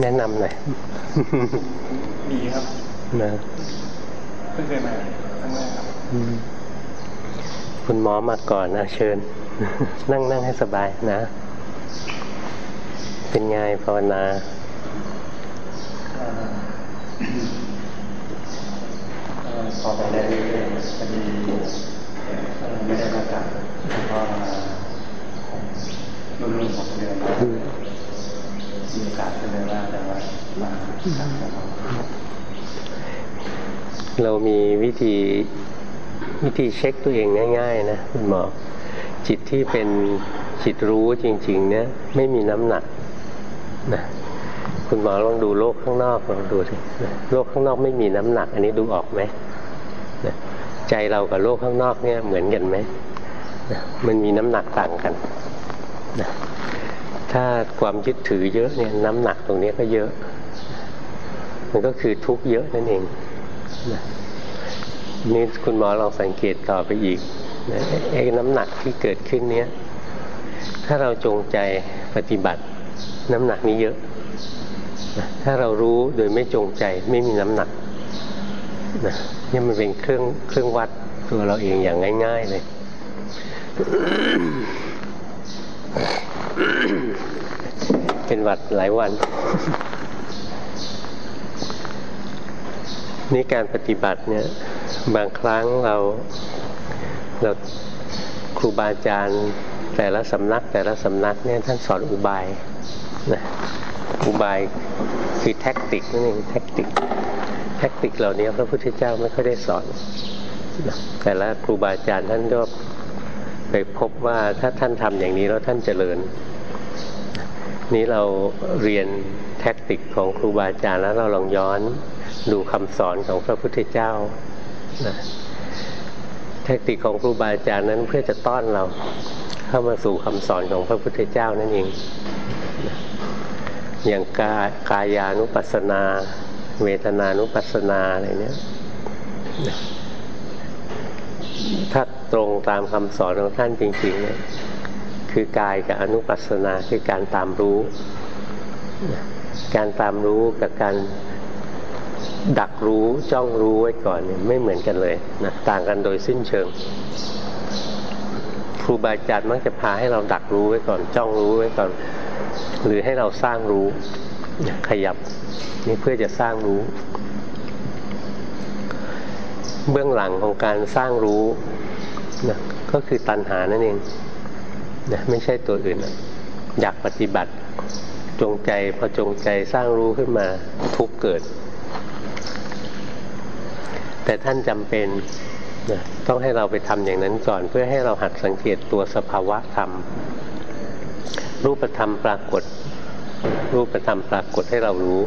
แนะนำหน่อยมีครับนะเพิ่งเคยมาครั้งแรกครับอืมคุณหมอมาก่อนนะเชิญ นั่งนั่งให้สบายนะ เป็นไงภาวนาเอ่อเอ่อพอไปได้เรื่อยๆพอดีเอ่อไม่ได้มาจากพอมารุ่นรุ่นหกเดือนแล้วอื มีโอกาสก็เลยว่าแต่ว่ามาเรามีวิธีวิธีเช็คตัวเองง่ายๆนะคุณหมอจิตที่เป็นจิตรู้จริง ๆ เนี่ย ไม่มีน้ำหนักนะคุณหมอลองดูโลกข้างนอกลองดูสินะโลกข้างนอกไม่มีน้ำหนัก อันนี้ดูออกไหมนะใจเรากับโลกข้างนอกเนี่ยเหมือนกันไหมนะมันมีน้ำหนักต่างกันนะ ถ้าความยึดถือเยอะเนี่ยน้ำหนักตรงนี้ก็เยอะ มันก็คือทุกข์เยอะนั่นเองนี่คุณหมอลองสังเกตต่อไปอีกไอ้น้ำหนักที่เกิดขึ้นเนี้ยถ้าเราจงใจปฏิบัติ น้ำหนักนี้เยอะนะถ้าเรารู้โดยไม่จงใจไม่มีน้ำหนักนะนี่มันเป็นเครื่องเครื่องวัดตัวเราเองอย่างง่าย ๆเลย เป็นหวัดหลายวัน นี่การปฏิบัติเนี่ย บางครั้งเราเราครูบาอาจารย์แต่ละสำนัก แต่ละสำนักเนี่ยท่านสอนอุบายนะอุบายคือ tactic นั่นเอง tactic tactic เหล่านี้พระพุทธเจ้าไม่ค่อยได้สอนนะแต่ละครูบาอาจารย์ท่านก็ไปพบว่าถ้าท่านทำอย่างนี้แล้วท่านเจริญ นี้เราเรียน tactic ของครูบาอาจารย์แล้วเราลองย้อนดูคำสอนของพระพุทธเจ้านะ tactic ของครูบาอาจารย์นั้นเพื่อจะต้อนเราเข้ามาสู่คำสอนของพระพุทธเจ้านั่นเองอย่างกากายานุปัสสนา เวทนานุปัสสนาอะไรเนี้ยถ้าตรงตามคำสอนของท่านจริงๆเนี่ย คือกายกับอนุปัสสนาคือการตามรู้ การตามรู้กับการดักรู้จ้องรู้ไว้ก่อนเนี่ยไม่เหมือนกันเลยนะต่างกันโดยสิ้นเชิง ครูบาอาจารย์มักจะพาให้เราดักรู้ไว้ก่อน จ้องรู้ไว้ก่อน หรือให้เราสร้างรู้ขยับนี่เพื่อจะสร้างรู้ เบื้องหลังของการสร้างรู้นะก็คือตัณหานั่นเอง นะไม่ใช่ตัวอื่นนะอยากปฏิบัติจงใจพอจงใจสร้างรู้ขึ้นมาทุกเกิด แต่ท่านจำเป็นนะต้องให้เราไปทำอย่างนั้นก่อน เพื่อให้เราหัดสังเกตตัวสภาวะธรรม รูปธรรมปรากฏ รูปธรรมปรากฏให้เรารู้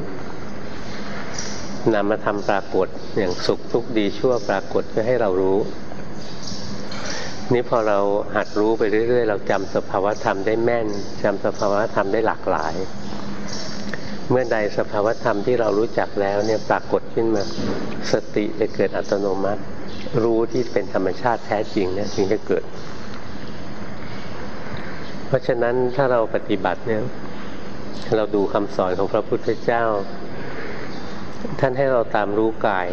นามธรรมปรากฏอย่างสุขทุกข์ดีชั่วปรากฏเพื่อให้เรารู้ นี่พอเราหัดรู้ไปเรื่อย ๆ เราจำสภาวธรรมได้แม่นจำสภาวธรรมได้หลากหลาย เมื่อใดสภาวธรรมที่เรารู้จักแล้วเนี่ยปรากฏขึ้นมา สติจะเกิดอัตโนมัติ รู้ที่เป็นธรรมชาติแท้จริงเนี่ยถึงจะเกิด เพราะฉะนั้นถ้าเราปฏิบัติเนี่ยเราดูคำสอนของพระพุทธเจ้า ท่านให้เราตามรู้กาย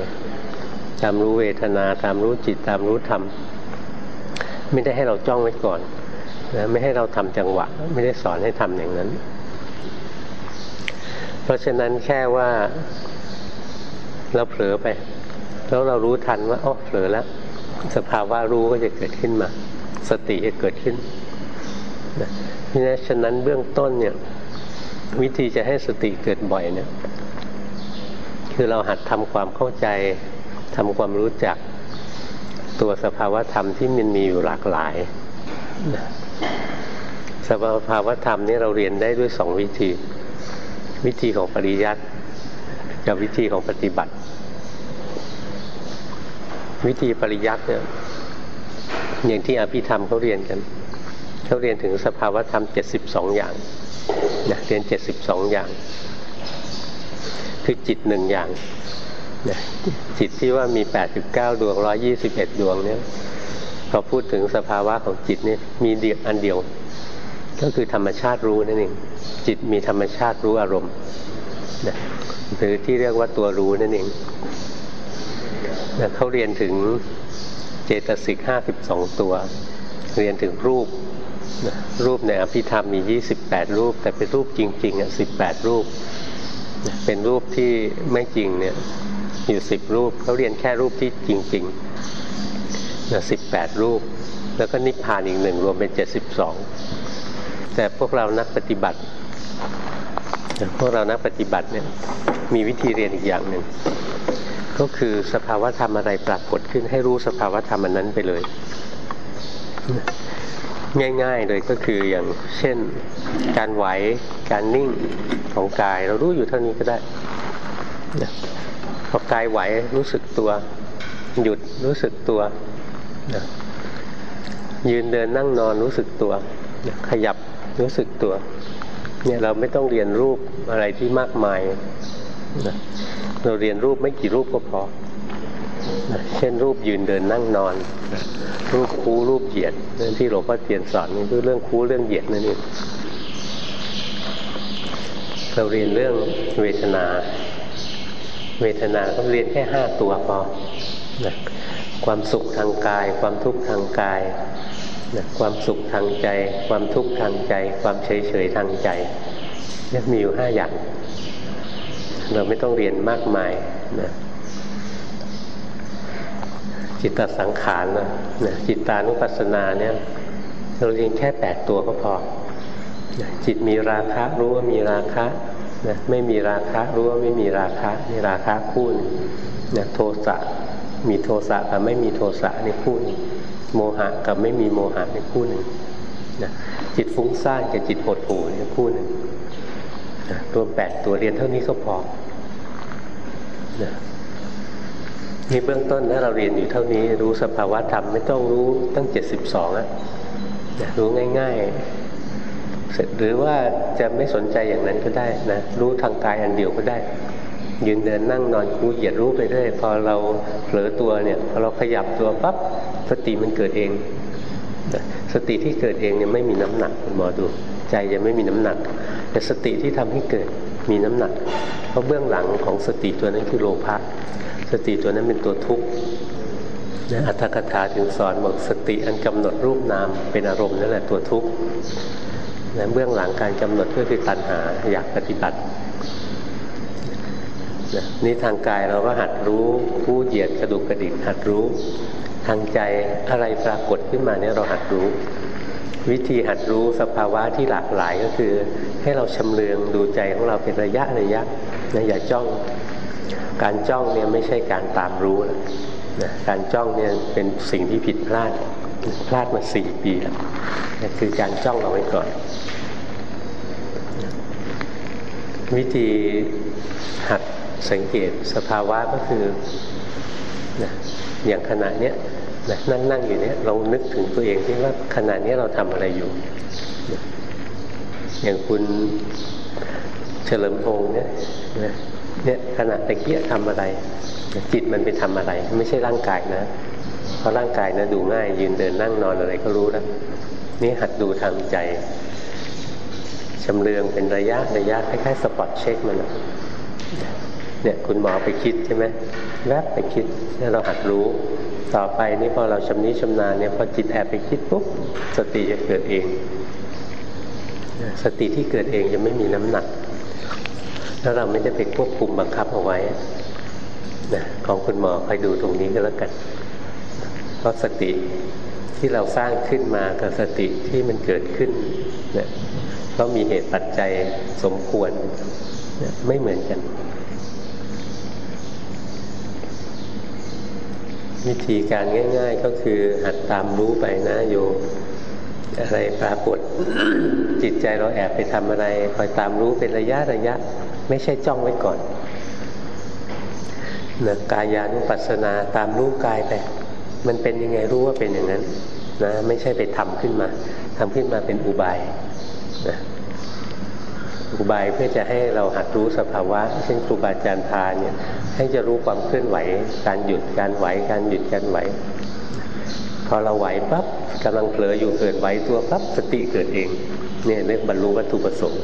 ตามรู้เวทนา ตามรู้จิตตามรู้ธรรม ไม่ได้ให้เราจ้องไว้ก่อนนะไม่ให้เราทำจังหวะ ไม่ได้สอนให้ทำอย่างนั้น เพราะฉะนั้นแค่ว่าเราเผลอไป แล้วเรารู้ทันว่าอ๋อเผลอแล้ว สภาวะรู้ก็จะเกิดขึ้นมา สติจะเกิดขึ้นนะเพราะฉะนั้นเบื้องต้นเนี่ย วิธีจะให้สติเกิดบ่อยเนี่ย คือเราหัดทำความเข้าใจทำความรู้จัก ตัวสภาวธรรมที่มันมีอยู่หลากหลายสภาวธรรมนี้เราเรียนได้ด้วยสองวิธี วิธีของปริยัติกับวิธีของปฏิบัติ วิธีปริยัติเนี่ยอย่างที่อภิธรรมเขาเรียนกันเขาเรียนถึงสภาวธรรมเจ็ดสิบสองอย่างนะเรียนเจ็ดสิบสองอย่าง คือจิตหนึ่งอย่าง นะจิตที่ว่ามีแปดสิบเก้าดวงร้อยี่สิบเอ็ดดวงเนี่ยพอพูดถึงสภาวะของจิตนี่มีเดียอันเดียว ก็คือธรรมชาติรู้นั่นเองจิตมีธรรมชาติรู้อารมณ์นะหรือที่เรียกว่าตัวรู้นั่นเองนะเขาเรียนถึงเจตสิกห้าสิบสองตัว เรียนถึงรูปนะรูปในอภิธรรมมียี่สิบแปดรูป แต่เป็นรูปจริงๆอะสิบแปดรูป เป็นรูปที่ไม่จริงเนี่ย อยู่สิบรูปเขาเรียนแค่รูปที่จริงๆนะสิบแปดรูป แล้วก็นิพพานอีกหนึ่งรวมเป็นเจ็ดสิบสองแต่พวกเรานักปฏิบัติ พวกเรานักปฏิบัติเนี่ยมีวิธีเรียนอีกอย่างหนึ่งก็คือสภาวะธรรมอะไรปรากฏขึ้นให้รู้สภาวะธรรมอันนั้นไปเลย ง่ายๆเลยก็คืออย่างเช่นการไหวการนิ่งของกาย เรารู้อยู่เท่านี้ก็ได้ พอกายไหวรู้สึกตัว หยุดรู้สึกตัวยืนเดินนั่งนอนรู้สึกตัวขยับรู้สึกตัว เนี่ยเราไม่ต้องเรียนรูปอะไรที่มากมายนะเราเรียนรูปไม่กี่รูปก็พอนะเช่นรูปยืนเดินนั่งนอนนะรูปคูรูปเหยียดนั่นที่หลวงพ่อเทียนสอนนี่คือเรื่องคูเรื่องเหยียดนั่นเองเราเรียนเรื่องเวทนา เวทนาก็เรียนแค่ห้าตัวพอนะความสุขทางกาย ความทุกข์ทางกายนะความสุขทางใจ ความทุกข์ทางใจ ความเฉยเฉยทางใจนี่มีอยู่ห้าอย่าง เราไม่ต้องเรียนมากมายนะจิตตสังขารนะนะจิตตานุปัสสนาเนี่ยเราเรียนแค่แปดตัวก็พอจิตมีราคะรู้ว่ามีราคะ นะไม่มีราคะรู้ว่าไม่มีราคะมีราคะคู่นะโทสะมีโทสะกับไม่มีโทสะในคู่นโมหะกับไม่มีโมหะในคู่หนึ่งนะจิตฟุ้งซ่านกับจิตหดหู่ในคู่หนึ่งนะรวมแปดตัวเรียนเท่านี้ก็พอนะนี่เบื้องต้นถ้าเราเรียนอยู่เท่านี้ รู้สภาวะธรรมไม่ต้องรู้ตั้งเจ็ดสิบสองอะนะรู้ง่าย ๆ หรือว่าจะไม่สนใจอย่างนั้นก็ได้นะรู้ทางกายอันเดียวก็ได้ ยืนเดินนั่งนอนคูเหยียดรู้ไปเรื่อยพอเราเผลอตัวเนี่ยพอเราขยับตัวปั๊บสติมันเกิดเอง สติที่เกิดเองเนี่ยไม่มีน้ำหนักคุณหมอดูใจจะไม่มีน้ำหนัก แต่สติที่ทำให้เกิดมีน้ำหนัก เพราะเบื้องหลังของสติตัวนั้นคือโลภะสติตัวนั้นเป็นตัวทุกข์นะอัตถกถาถึงสอนบอกสติอันกำหนดรูปนามเป็นอารมณ์นั่นแหละตัวทุกข์ นะเบื้องหลังการกำหนดก็คือตัณหาอยากปฏิบัตินี่ทางกายเราก็หัดรู้ผู้เหยียดกระดูกกระดิกหัดรู้ ทางใจอะไรปรากฏขึ้นมาเนี่ยเราหัดรู้ วิธีหัดรู้สภาวะที่หลากหลายก็คือ ให้เราชำเลืองดูใจของเราเป็นระยะระยะนะอย่าจ้อง การจ้องเนี่ยไม่ใช่การตามรู้นะการจ้องเนี่ยเป็นสิ่งที่ผิดพลาด พลาดมาสี่ปีแล้วคือการจ้องเราไว้ก่อน วิธีหัดสังเกตสภาวะก็คือนะอย่างขณะเนี้ยนะนั่งนั่งอยู่เนี้ยเรานึกถึงตัวเองที่ว่าขณะนี้เราทำอะไรอยู่นะอย่างคุณเฉลิมพงษ์เนี่ยนะเนี่ยขณะตะเกียทำอะไร จิตมันไปทำอะไร ไม่ใช่ร่างกายนะ ราะร่างกายนะดูง่าย ยืนเดินนั่งนอนอะไรก็รู้แล้วนี่หัดดูทางใจชำเลืองเป็นระยะระยะคล้ายๆสปอตเช็คมันเนี่ยคุณหมอไปคิดใช่ไหมแวบไปคิดเนี่ยเราหัดรู้ ต่อไปนี่พอเราชำนิชำนาญเนี่ยพอจิตแอบไปคิดปุ๊บสติจะเกิดเอง สติที่เกิดเองจะไม่มีน้ำหนักแล้วเราไม่ได้ไปควบคุมบังคับเอาไว้นะของคุณหมอคอยดูตรงนี้ก็แล้วกัน เพราะสติที่เราสร้างขึ้นมากับสติที่มันเกิดขึ้นเนี่ยก็มีเหตุปัจจัยสมควรไม่เหมือนกัน วิธีการง่าย ๆ ก็คือหัดตามรู้ไปนะโยอะไรปรากฏจิตใจเราแอบไปทำอะไร คอยตามรู้เป็นระยะระยะ ไม่ใช่จ้องไว้ก่อนนะกายานุปัสสนาตามรู้กายไป มันเป็นยังไงรู้ว่าเป็นอย่างนั้นนะไม่ใช่ไปทำขึ้นมาทำขึ้นมาเป็นอุบายนะอุบายเพื่อจะให้เราหัดรู้สภาวะเช่นครูบาอาจารย์พาเนี่ยให้จะรู้ความเคลื่อนไหว การหยุดการไหวการหยุดการไหว พอเราไหวปั๊บกำลังเผลออยู่เกิดไหวตัวปั๊บสติเกิดเองเนี่ยเรื่องบรรลุวัตถุประสงค์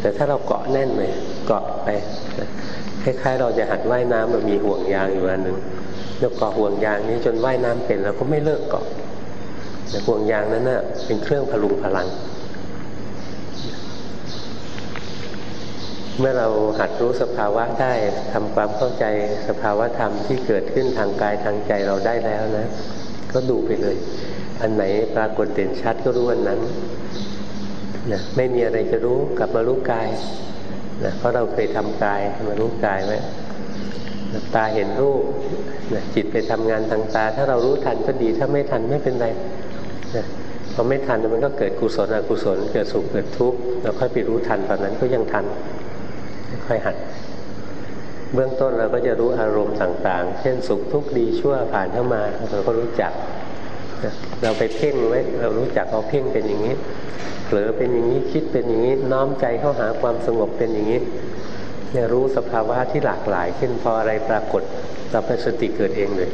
แต่ถ้าเราเกาะแน่นเลยเกาะไปคล้ายๆเราจะหัดว่ายน้ำมันมีห่วงยางอยู่อันหนึ่ง เราเกาะห่วงยางนี้จนว่ายน้ำเป็นเราก็ไม่เลิกเกาะแต่ห่วงยางนั้นน่ะเป็นเครื่องพลุงพลัง เมื่อเราหัดรู้สภาวะได้ทำความเข้าใจสภาวะธรรมที่เกิดขึ้นทางกายทางใจเราได้แล้วนะ ก็ดูไปเลย อันไหนปรากฏเด่นชัดก็รู้อันนั้นนะไม่มีอะไรจะรู้กลับมารู้กายนะเพราะเราเคยทำกายมารู้กายไว้ ตาเห็นรูปนะจิตไปทำงานทางตา ถ้าเรารู้ทันก็ดี ถ้าไม่ทันไม่เป็นไรนะพอไม่ทันมันก็เกิดกุศลอกุศล เกิดสุขเกิดทุกข์เราค่อยไปรู้ทันตอนนั้นก็ยังทัน ค่อยหัด เบื้องต้นเราก็จะรู้อารมณ์ต่างๆ เช่นสุขทุกข์ดีชั่วผ่านเข้ามาเราก็รู้จัก เราไปเพ่งไว้เรารู้จักเอาเพ่งเป็นอย่างนี้เผลอเป็นอย่างนี้คิดเป็นอย่างนี้น้อมใจเข้าหาความสงบเป็นอย่างนี้ เนี่ยรู้สภาวะที่หลากหลายขึ้นพออะไรปรากฏเราเป็นสติเกิดเองเลย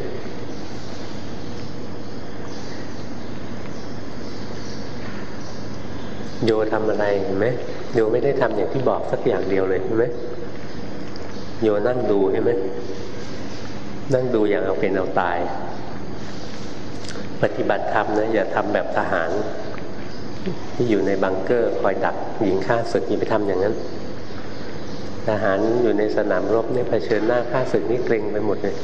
โยทำอะไรเห็นไหมโยไม่ได้ทำอย่างที่บอกสักอย่างเดียวเลยเห็นไหมโยนั่งดูเห็นไหมนั่งดูอย่างเอาเป็นเอาตาย ปฏิบัติธรรมนะอย่าทำแบบทหาร ที่อยู่ในบังเกอร์คอยดักหญิงฆ่าศึกอย่าไปทำอย่างนั้น ทหารอยู่ในสนามรบเนี่ยเผชิญหน้าฆ่าศึกนี่เกรงไปหมดเลย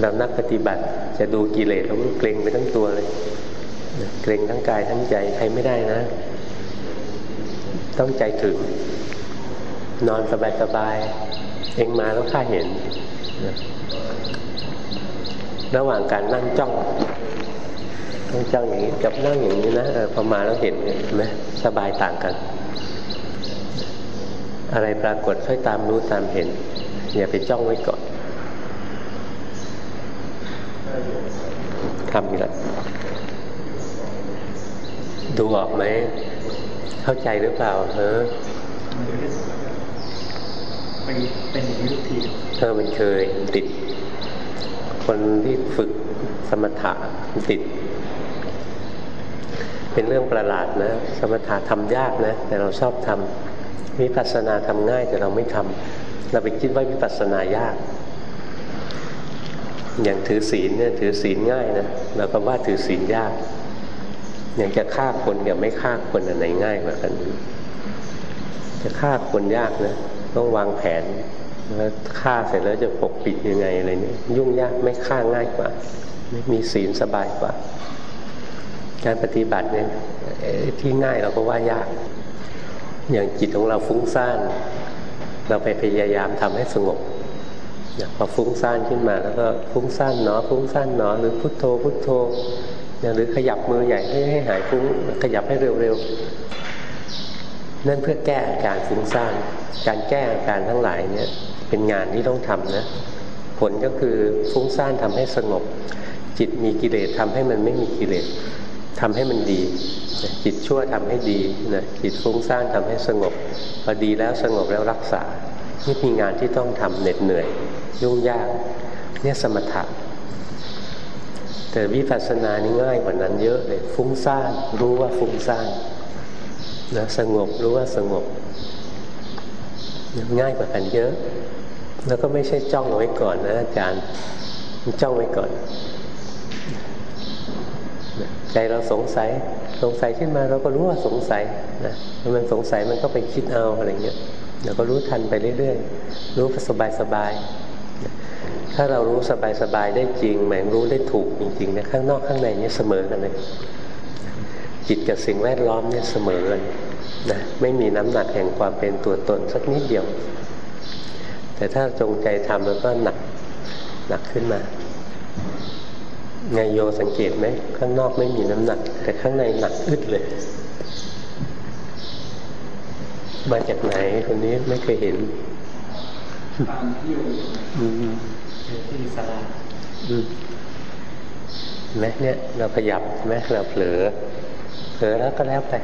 เรานักปฏิบัติจะดูกิเลสเราเกรงไปทั้งตัวเลย เกรงทั้งกายทั้งใจใครไม่ได้นะ ต้องใจถึง นอนสบายๆเองมาแล้วข้าเห็น ระหว่างการนั่งจ้องต้องจ้องอย่างนี้กับนั่งอย่างนี้นะพอมาแล้วเห็นเห็นไหมสบายต่างกัน อะไรปรากฏค่อยตามรู้ตามเห็น อย่าไปจ้องไว้ก่อนทำอีกแล้วดูออกไหม เข้าใจหรือเปล่าเออเป็นเป็นวิธีเออมันเคยติด คนที่ฝึกสมถะติด เป็นเรื่องประหลาดนะ สมถะทำยากนะ แต่เราชอบทำ วิปัสสนาทำง่ายแต่เราไม่ทำเราไปคิดว่าวิปัสสนายาก อย่างถือศีลเนี่ยถือศีลง่ายนะเราก็ว่าถือศีลยากอย่างจะฆ่าคนกับไม่ฆ่าคนอันไหนง่ายกว่ากัน จะฆ่าคนยากนะต้องวางแผนแล้วฆ่าเสร็จแล้วจะปกปิดยังไงอะไรนี้ยุ่งยากไม่ฆ่าง่ายกว่า มีศีลสบายกว่า การปฏิบัติเนี่ยที่ง่ายเราก็ว่ายาก อย่างจิตของเราฟุ้งซ่านเราไปพยายามทำให้สงบพอฟุ้งซ่านขึ้นมาแล้วก็ฟุ้งซ่านเนาะฟุ้งซ่านเนาะหรือพุทโธพุทโธหรือขยับมือใหญ่ให้ให้หายฟุ้งขยับให้เร็วๆนั่นเพื่อแก้อาการฟุ้งซ่านการแก้อาการทั้งหลายเนี่ยเป็นงานที่ต้องทำนะ ผลก็คือฟุ้งซ่านทำให้สงบ จิตมีกิเลสทำให้มันไม่มีกิเลสทำให้มันดี จิตชั่วทำให้ดีนะจิตฟุ้งซ่านทำให้สงบพอดีแล้วสงบแล้วรักษานี่มีงานที่ต้องทำเหน็ดเหนื่อย ยุ่งยากเนี่ยสมถะแต่วิปัสสนานี่ง่ายกว่านั้นเยอะเลยฟุ้งซ่านรู้ว่าฟุ้งซ่านนะสงบรู้ว่าสงบ ง่ายกว่ากันเยอะ แล้วก็ไม่ใช่จ้องไว้ก่อนนะอาจารย์จ้องไว้ก่อน ใจเราสงสัย สงสัยขึ้นมาเราก็รู้ว่าสงสัยนะมันสงสัยมันก็ไปคิดเอาอะไรเงี้ยเราก็รู้ทันไปเรื่อยๆ รู้สบายๆถ้าเรารู้สบายๆได้จริงแหมรู้ได้ถูกจริงๆนะข้างนอกข้างในเนี่ยเสมอกันเลยจิตกับสิ่งแวดล้อมเนี่ยเสมอกันนะไม่มีน้ำหนักแห่งความเป็นตัวตนสักนิดเดียว แต่ถ้าจงใจทำแล้วก็หนักหนักขึ้นมา ไงโยสังเกตไหมข้างนอกไม่มีน้ำหนัก แต่ข้างในหนักอึดเลย มาจากไหนคนนี้ไม่เคยเห็นอืมที่สลาไหมเนี่ย เราขยับไหมเราเผลอ เผลอแล้วก็แล้วไป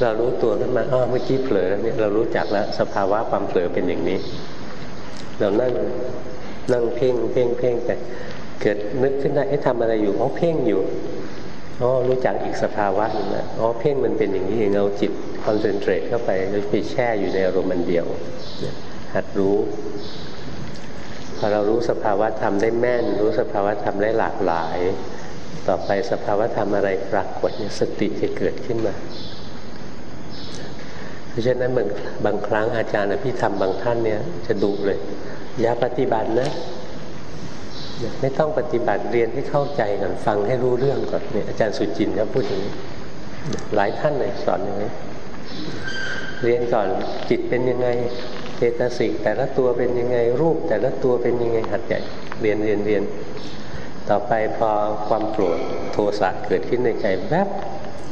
เรารู้ตัวขึ้นมาอ๋อเมื่อกี้เผลอเนี่ยเรารู้จักแล้วสภาวะความเผลอเป็นอย่างนี้ เรานั่งนั่งเพ่งเพ่งเพ่งแต่ เกิดนึกขึ้นได้ไอ้ทำอะไรอยู่อ๋อเพ่งอยู่อ๋อรู้จักอีกสภาวะหนึ่งนะอ๋อเพ่งมันเป็นอย่างนี้เองเอาจิตคอนเซนเทรตเข้าไปแล้วไปแช่อยู่ในอารมณ์มันเดียวหัดรู้พอเรารู้สภาวะธรรมได้แม่น รู้สภาวะธรรมได้หลากหลาย ต่อไปสภาวะธรรมอะไรปรากฏเนี่ยสติจะเกิดขึ้นมาเพราะฉะนั้นบางบางครั้งอาจารย์อภิธรรมบางท่านเนี่ยจะดุเลย อย่าปฏิบัตินะ ไม่ต้องปฏิบัติเรียนให้เข้าใจก่อนฟังให้รู้เรื่องก่อนเนี่ยอาจารย์สุจินเขาพูดอย่างนี้ หลายท่านเลยสอนอย่างนี้เรียนก่อนจิตเป็นยังไงเจตสิกแต่ละตัวเป็นยังไงรูปแต่ละตัวเป็นยังไงหัดใหญ่เรียนเรียนเรียน ต่อไปพอความโกรธโทสะเกิดขึ้นในใจแวบ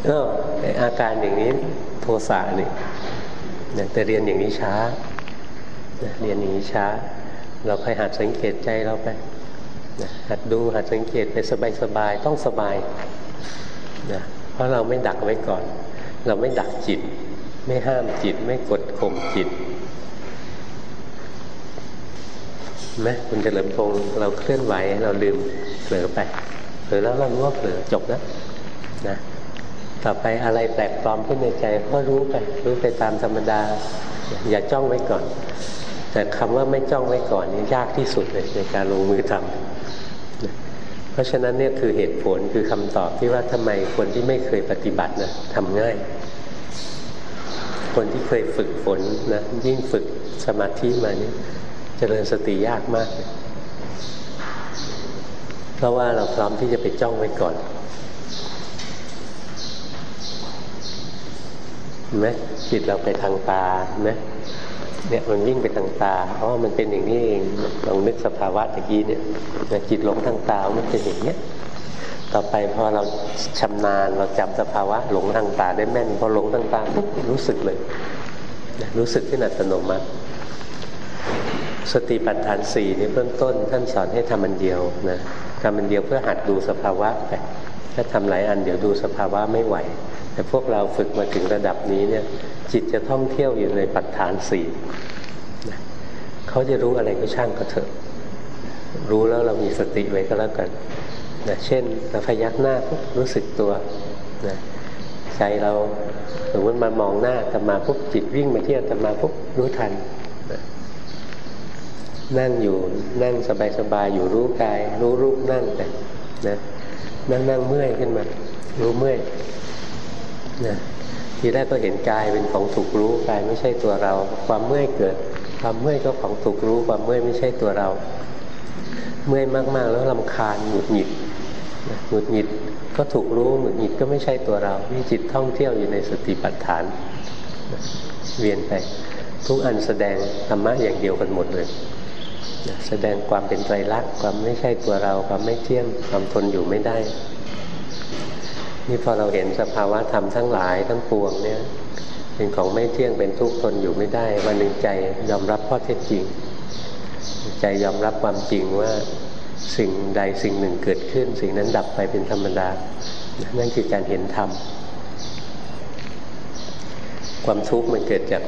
เอออาการอย่างนี้โทสะนี่แต่เรียนอย่างนี้ช้าเรียนอย่างนี้ช้า เราค่อยหัดสังเกตใจเราไป หัดดูหัดสังเกตไปสบายๆต้องสบายนะเพราะเราไม่ดักไว้ก่อน เราไม่ดักจิต ไม่ห้ามจิต ไม่กดข่มจิตไหมคุณเฉลิมพงศ์เราเคลื่อนไหวเราลืมเผลอไปเผลอแล้วเรารู้ว่าเผลอจบแล้วนะต่อไปอะไรแปลกปลอมขึ้นในใจก็รู้ไปรู้ไปตามธรรมดา อย่าจ้องไว้ก่อน แต่คำว่าไม่จ้องไว้ก่อนนี่ยากที่สุดเลยในการลงมือทำ เพราะฉะนั้นเนี่ยคือเหตุผลคือคำตอบที่ว่าทำไมคนที่ไม่เคยปฏิบัตินะทำง่าย คนที่เคยฝึกฝนนะยิ่งฝึกสมาธิมานี่เจริญสติยากมากเลยเพราะว่าเราพร้อมที่จะไปจ้องไว้ก่อนเห็นไหมจิตเราไปทางตาเห็นไหม เนี่ยมันวิ่งไปทางตาเพราะว่ามันเป็นอย่างนี้เองลองนึกสภาวะตะกี้เนี่ยจิตหลงทางตา มันเป็นอย่างเนี้ยต่อไปพอเราชำนาญเราจำสภาวะหลงทางตาได้แม่นพอหลงทางตาปุ๊บรู้สึกเลย รู้สึกที่อัตโนมัติ สติปัฏฐานสี่ในเบื้องต้น ท่านสอนให้ทำมันเดียวนะทำมันเดียวเพื่อหัดดูสภาวะไป ถ้าทำหลายอันเดี๋ยวดูสภาวะไม่ไหว แต่พวกเราฝึกมาถึงระดับนี้เนี่ย จิตจะท่องเที่ยวอยู่ในปัฏฐานสี่เขาจะรู้อะไรก็ช่างก็เถอะ รู้แล้วเรามีสติไว้ก็แล้วกันนะเช่นเราพยักหน้าปุ๊บรู้สึกตัวนะใจเราสมมติมามองหน้าตมาปุ๊บจิตวิ่งมาเที่ยวตมาปุ๊บรู้ทันนั่งอยู่นั่งสบายๆอยู่รู้กาย รู้รูปนั่งไปนะ นั่งนั่งเมื่อยขึ้นมา รู้เมื่อยนะทีแรกก็เห็นกายเป็นของถูกรู้กายไม่ใช่ตัวเรา ความเมื่อยเกิด ความเมื่อยก็ของถูกรู้ ความเมื่อยไม่ใช่ตัวเรา เมื่อยมากๆ แล้วลำคาญหงุดหงิดหงุดหงิดก็ถูกรู้หงุดหงิดก็ไม่ใช่ตัวเรานี่จิตท่องเที่ยวอยู่ในสติปัฏฐาน เวียนไป ทุกอันแสดงธรรมะอย่างเดียวกันหมดเลย แสดงความเป็นไตรลักษณ์ความไม่ใช่ตัวเรา ความไม่เที่ยงความทนอยู่ไม่ได้ นี่พอเราเห็นสภาวะธรรมทั้งหลายทั้งปวงเนี่ย เป็นของไม่เที่ยงเป็นทุกข์ทนอยู่ไม่ได้ วันหนึ่งใจยอมรับข้อเท็จจริง ใจยอมรับความจริงว่าสิ่งใดสิ่งหนึ่งเกิดขึ้น สิ่งนั้นดับไปเป็นธรรมดา นั่นคือการเห็นธรรมความทุกข์มันเกิดจาก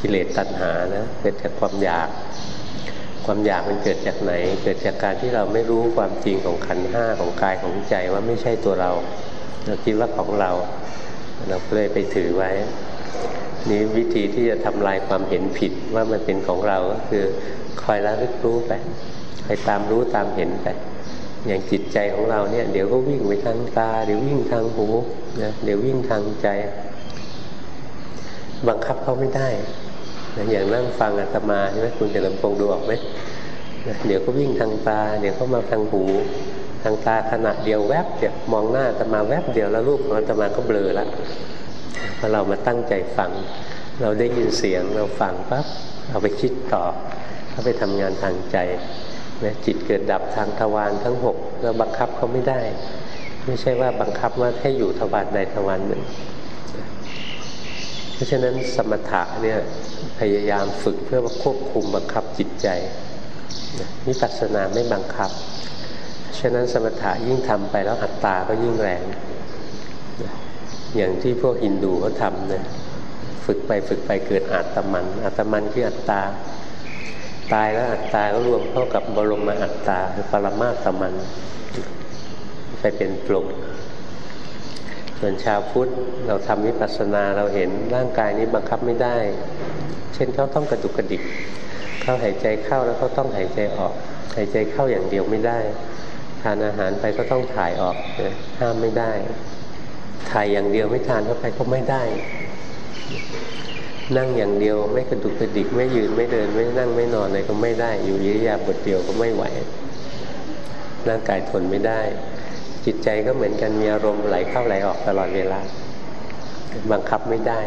กิเลสตัณหานะเกิดจากความอยาก ความอยากมันเกิดจากไหน เกิดจากการที่เราไม่รู้ความจริงของขันห้าของกายของใจว่าไม่ใช่ตัวเรา เราคิดว่าของเรา เราเลยไปถือไว้ นี้วิธีที่จะทำลายความเห็นผิดว่ามันเป็นของเราก็คือคอยระลึกรู้ไปคอยตามรู้ตามเห็นไปอย่างจิตใจของเราเนี่ยเดี๋ยวก็วิ่งไปทางตาเดี๋ยววิ่งทางหูนะเดี๋ยววิ่งทางใจ บังคับเขาไม่ได้ อย่างนั่งฟังอาตมาใช่ไหมคุณจะลำพงดูออกไหมเดี๋ยวก็วิ่งทางตา เดี๋ยวก็มาทางหู ทางตาขณะเดียวแวบเดียวมองหน้าอาตมาแวบเดียวแล้วรูปของอาตมาก็เบลอละพอเรามาตั้งใจฟัง เราได้ยินเสียงเราฟังปั๊บเราไปคิดต่อเขาไปทำงานทางใจนะจิตเกิดดับทางทวารทั้งหกเราบังคับเขาไม่ได้ ไม่ใช่ว่าบังคับว่าให้อยู่ทวารใดทวารหนึ่ง เพราะฉะนั้นสมถะเนี่ย พยายามฝึกเพื่อควบคุมบังคับจิตใจวิปัสสนาไม่บังคับ ฉะนั้นสมถะยิ่งทำไปแล้วอัตตาก็ยิ่งแรง อย่างที่พวกฮินดูเขาทำเนี่ยฝึกไปฝึกไปเกิดอาตมันอาตมันคืออัตตา ตายแล้วอัตตาก็รวมเข้ากับบรมอัตตาคือปรมาตมัน ไปเป็นปลง ส่วนชาวพุทธเราทำวิปัสสนาเราเห็นร่างกายนี้บังคับไม่ได้ เช่นเขาต้องกระดุกกระดิกเขาหายใจเข้าแล้วเขาต้องหายใจออก หายใจเข้าอย่างเดียวไม่ได้ ทานอาหารไปก็ต้องถ่ายออกห้ามไม่ได้ ถ่ายอย่างเดียวไม่ทานเข้าไปก็ไม่ได้ นั่งอย่างเดียวไม่กระดุกกระดิกไม่ยืนไม่เดินไม่นั่งไม่นอนอะไรก็ไม่ได้ อยู่ยิริยาบทเดียวก็ไม่ไหวร่างกายทนไม่ได้ จิตใจก็เหมือนกันมีอารมณ์ไหลเข้าไหลออกตลอดเวลา บังคับไม่ได้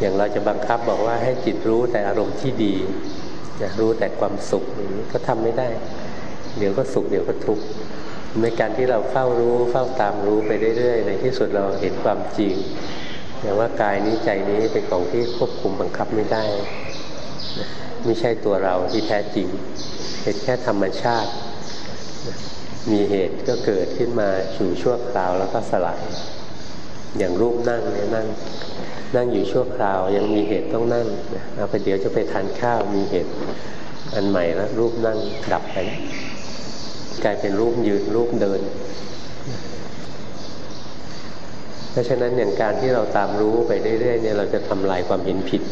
อย่างเราจะบังคับบอกว่าให้จิตรู้แต่อารมณ์ที่ดีนะรู้แต่ความสุขก็ทำไม่ได้ เดี๋ยวก็สุขเดี๋ยวก็ทุกข์ในการที่เราเฝ้ารู้เฝ้าตามรู้ไปเรื่อยๆ ในที่สุดเราเห็นความจริงอย่างว่ากายนี้ใจนี้เป็นของที่ควบคุมบังคับไม่ได้ ไม่ใช่ตัวเราที่แท้จริงเป็นแค่ธรรมชาติ มีเหตุก็เกิดขึ้นมาอยู่ชั่วคราวแล้วก็สลายอย่างรูปนั่งเนี่ยนั่ง นั่งอยู่ชั่วคราวยังมีเหตุต้องนั่งเอาไปเดี๋ยวจะไปทานข้าวมีเหตุอันใหม่แล้วรูปนั่งดับไปกลายเป็นรูปยืนรูปเดิน เพราะฉะนั้นอย่างการที่เราตามรู้ไปเรื่อยๆเนี่ยเราจะทำลายความเห็นผิด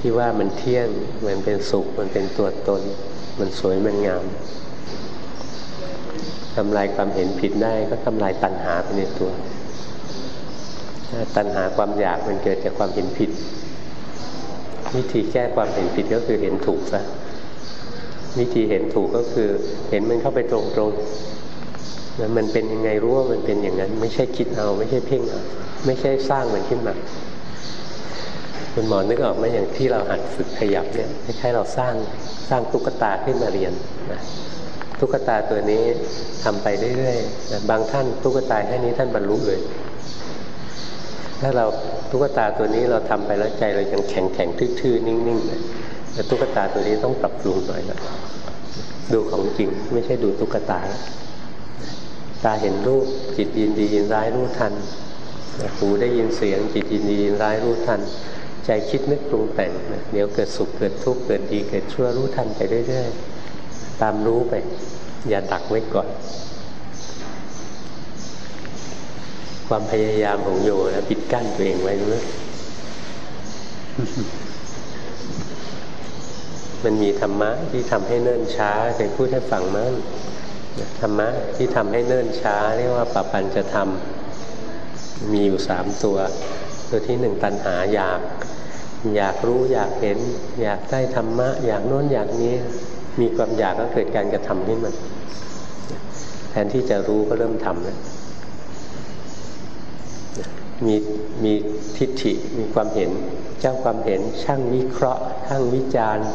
ที่ว่ามันเที่ยงมันเป็นสุขมันเป็นตัวตน มันสวยมันงาม ทำลายความเห็นผิดได้ก็ทำลายตัณหาไปในตัวตัณหาความอยากมันเกิดจากความเห็นผิด วิธีแก้ความเห็นผิดก็คือเห็นถูกซะวิธีเห็นถูกก็คือ เห็นมันเข้าไปตรงๆมันเป็นยังไงรู้ว่ามันเป็นอย่างนั้น ไม่ใช่คิดเอา ไม่ใช่เพ่งเอาไม่ใช่สร้างมันขึ้นมาคุณหมอนึกออกไหมอย่างที่เราหัดฝึกขยับเนี่ยไม่ใช่เราสร้างสร้างตุ๊กตาขึ้นมาเรียนนะ ตุ๊กตาตัวนี้ทำไปเรื่อยๆบางท่านตุ๊กตาแค่นี้ท่านบรรลุเลย ถ้าเราตุ๊กตาตัวนี้เราทำไปแล้วใจเรายังแข็งแข็งทื่อๆ นิ่งๆเลยแต่ตุ๊กตาตัวนี้ต้องปรับปรุงหน่อยนะดูของจริงไม่ใช่ดูตุ๊กตา ตาเห็นรูปจิตยินดียินร้ายรู้ทันหูได้ยินเสียงจิตยินดียินร้ายรู้ทัน ใจคิดนึกปรุงแต่งเดี๋ยวเกิดสุขเกิดทุกข์เกิดดีเกิดชั่วรู้ทันไปเรื่อยๆ ตามรู้ไป อย่าดักไว้ก่อน ความพยายามของโยนะปิดกั้นตัวเองไว้รู้มันมีธรรมะที่ทำให้เนิ่นช้าเคยพูดให้ฟังมั้งธรรมะที่ทำให้เนิ่นช้า เรียกว่าปปัญจะทำมีอยู่สามตัว ตัวที่หนึ่งตัณหาอยาก อยากรู้อยากเห็น อยากได้ธรรมะ อยากโน้นอยากนี้ มีความอยากก็เกิดการกระทำขึ้นมันแทนที่จะรู้ก็เริ่มทำแล้วมีมีทิฏฐิมีความเห็น เจ้าความเห็นช่างวิเคราะห์ช่างวิจารณ์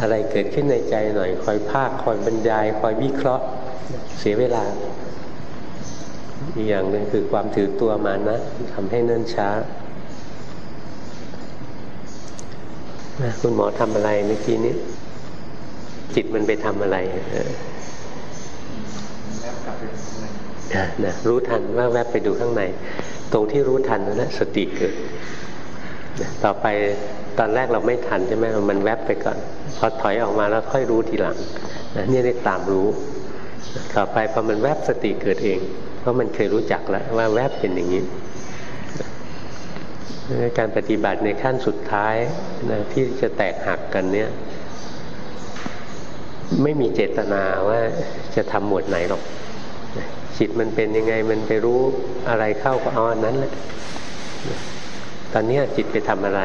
อะไรเกิดขึ้นในใจหน่อย คอยภาค คอยบรรยาย คอยวิเคราะห์เสียเวลา อีกอย่างหนึ่งคือความถือตัวมานะทำให้เนิ่นช้าคุณหมอทำอะไรเมื่อกี้นี้ จิตมันไปทำอะไรนะรู้ทันว่าแวบไปดูข้างใน ตรงที่รู้ทันนั่นแหละสติเกิดต่อไปตอนแรกเราไม่ทันใช่ไหมมันแวบไปก่อน พอถอยออกมาแล้วค่อยรู้ทีหลังนี่เรียกตามรู้ ต่อไปพอมันแวบสติเกิดเอง เพราะมันเคยรู้จักแล้วว่าแวบเป็นอย่างนี้การปฏิบัติในขั้นสุดท้ายนะที่จะแตกหักกันเนี่ย ไม่มีเจตนาว่าจะทำหมวดไหนหรอกจิตมันเป็นยังไงมันไปรู้อะไรเข้าก็เอาอันนั้นแหละตอนนี้จิตไปทำอะไร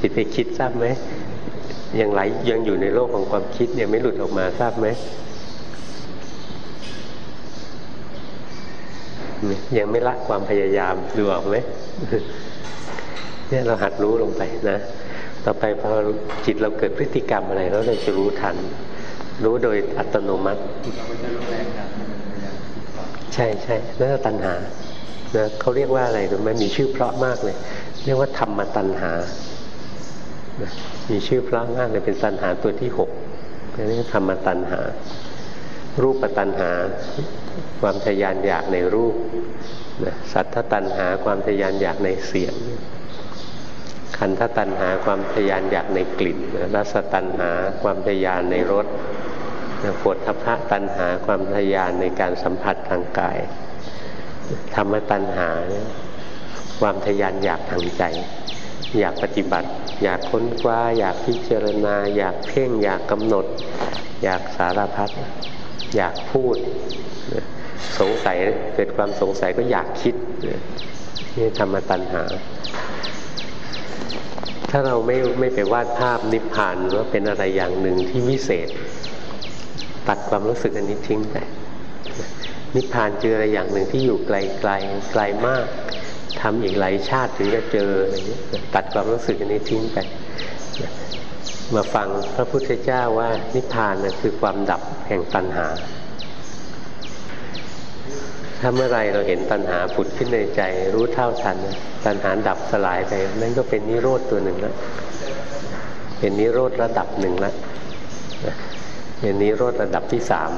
จิตไปคิดทราบไหมยังไหลยังอยู่ในโลกของความคิดยังไม่หลุดออกมาทราบไหมยังไม่ละความพยายามดูออกไหมเนี่ยเราหัดรู้ลงไปนะ ต่อไปพอจิตเราเกิดพฤติกรรมอะไรแล้วเราจะรู้ทัน รู้โดยอัตโนมัติ ใช่ใช่นั่นตัณหานะเขาเรียกว่าอะไรรู้ไหมมีชื่อเพราะมากเลย เรียกว่าธรรมตัณหานะมีชื่อเพราะมากเลยเป็นตัณหาตัวที่หกเรียกธรรมตัณหา รูปตัณหา ความทยานอยากในรูปนะสัทธตัณหาความทยานอยากในเสียง ขันธตัณหาความทยานอยากในกลิ่นรสตัณหาความทยานในรสปวดทพพะตัณหาความทยานในการสัมผัสทางกาย ธรรมตัณหา ความทยานอยากทางใจ อยากปฏิบัติ อยากค้นคว้า อยากพิจารณา อยากเพ่ง อยากกำหนด อยากสารพัดอยากพูด สงสัยเกิดความสงสัยก็อยากคิดนี่ธรรมตัณหา ถ้าเราไม่ไม่ไปวาดภาพนิพพานว่าเป็นอะไรอย่างหนึ่งที่วิเศษ ตัดความรู้สึกอันนี้ทิ้งไปนิพพานคืออะไรอย่างหนึ่งที่อยู่ไกลไกลไกลมากทำอีกหลายชาติถึงจะเจออะไรเงี้ยตัดความรู้สึกอันนี้ทิ้งไปมาฟังพระพุทธเจ้าว่านิพพานนะคือความดับแห่งตัณหา ถ้าเมื่อไรเราเห็นตัณหาผุดขึ้นในใจ รู้เท่าทัน ตัณหาดับสลายไป นั่นก็เป็นนิโรธตัวหนึ่งล้วเป็นนิโรธระดับหนึ่งล้วเป็นนิโรธระดับที่สาม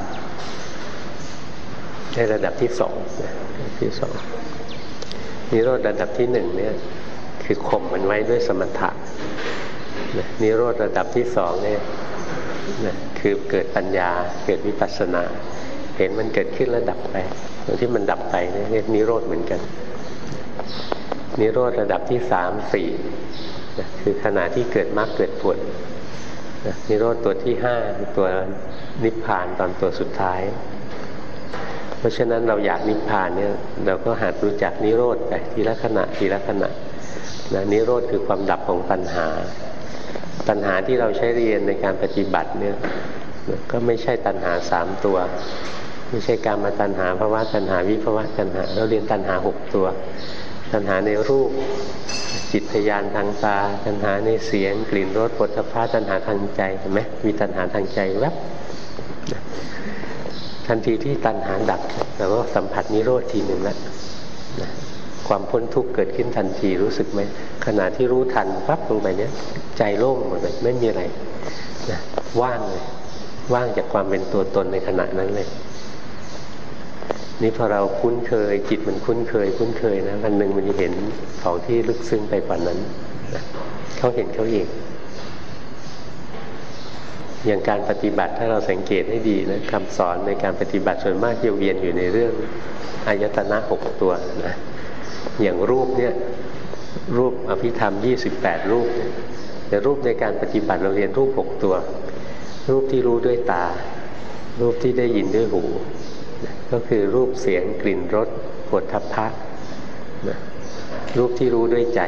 ในระดับที่สองที่สองนิโรธระดับที่หนึ่งเนี่ยคือข่มมันไว้ด้วยสมถะนิโรธระดับที่สองเนี่ยคือเกิดปัญญาเกิดวิปัสสนา เห็นมันเกิดขึ้นแล้วดับไป ตรงที่มันดับไปนี่เรียกนิโรธเหมือนกัน นิโรธระดับที่สามสี่คือขณะที่เกิดมรรคเกิดผลนิโรธตัวที่ห้าตัวนิพพานตอนตัวสุดท้าย เพราะฉะนั้นเราอยากนิพพานเนี่ยเราก็หัดรู้จักนิโรธไปทีละขณะทีละขณะนะนิโรธคือความดับของปัญหา ปัญหาที่เราใช้เรียนในการปฏิบัติเนี่ยก็ไม่ใช่ตัณหาสามตัว ไม่ใช่การมาตัณหาภาวะตัณหาวิภาวะตัณหา เราเรียนตัณหาหกตัว ตัณหาในรูปจิตพยานทางตา ตัณหาในเสียง กลิ่นรสปุถะพาตัณหาทางใจเห็นไหมมีตัณหาทางใจแวบทันทีที่ตัณหาดับเราก็สัมผัสนิโรธทีหนึ่งแล้วนะความพ้นทุกข์เกิดขึ้นทันทีรู้สึกไหมขณะที่รู้ทันปั๊บลงไปเนี้ยใจโล่งหมดเลยไม่มีอะไรนะว่างเลยว่างจากความเป็นตัวตนในขณะนั้นเลย นี่พอเราคุ้นเคย จิตมันคุ้นเคย คุ้นเคยนะวันหนึ่งมันจะเห็นของที่ลึกซึ้งไปกว่านั้นนะเขาเห็นเขาเองอย่างการปฏิบัติถ้าเราสังเกตให้ดีนะคำสอนในการปฏิบัติส่วนมากจะเวียนอยู่ในเรื่องอายตนะหกตัวนะอย่างรูปเนี่ยรูปอภิธรรมยี่สิบแปดรูปแต่รูปในการปฏิบัติเราเรียนรูปหกตัว รูปที่รู้ด้วยตา รูปที่ได้ยินด้วยหู ก็คือรูปเสียงกลิ่นรสปวดทัพพะนะรูปที่รู้ด้วยใจ